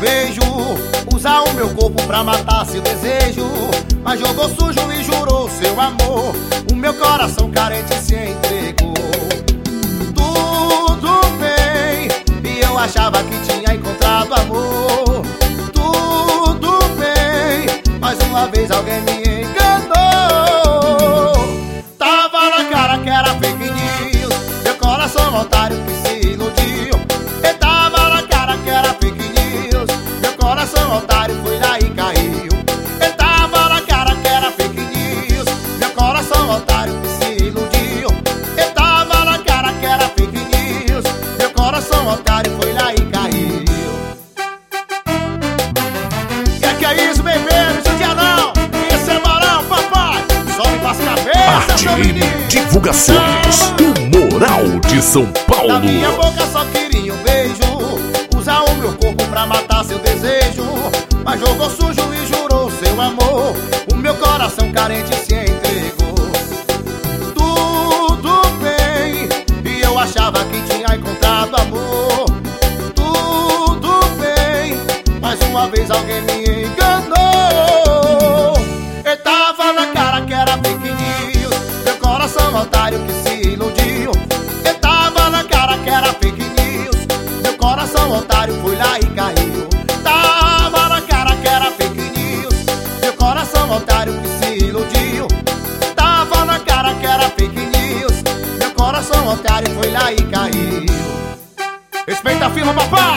beijo. Usar o meu corpo pra matar seu desejo. Mas jogou sujo e jurou seu amor. O meu coração carente se entregou. Tudo bem E eu achava que tinha encontrado amor. Tudo bem Mais uma vez alguém me otário foi lá e caiu. E tava na cara que era fake news. Meu coração otário que se iludiu. E tava na cara que era fake news. Meu coração otário foi lá e caiu. Que que é isso, bebê? Não judia não. Isso é papai. Só me passa a cabeça, Arte seu menino Divulgações. O Moral de São Paulo. Na minha boca só queria seu desejo Mas jogou sujo e jurou seu amor. O meu coração carente se entregou. Tudo bem E eu achava que tinha encontrado amor. Tudo bem Mas uma vez alguém me enganou. Eu tava na cara que era fake news Meu coração otário que se iludiu. Eu tava na cara que era fake news coração otário foi lá e caiu. otário foi lá e caiu Respeita a firma, papai!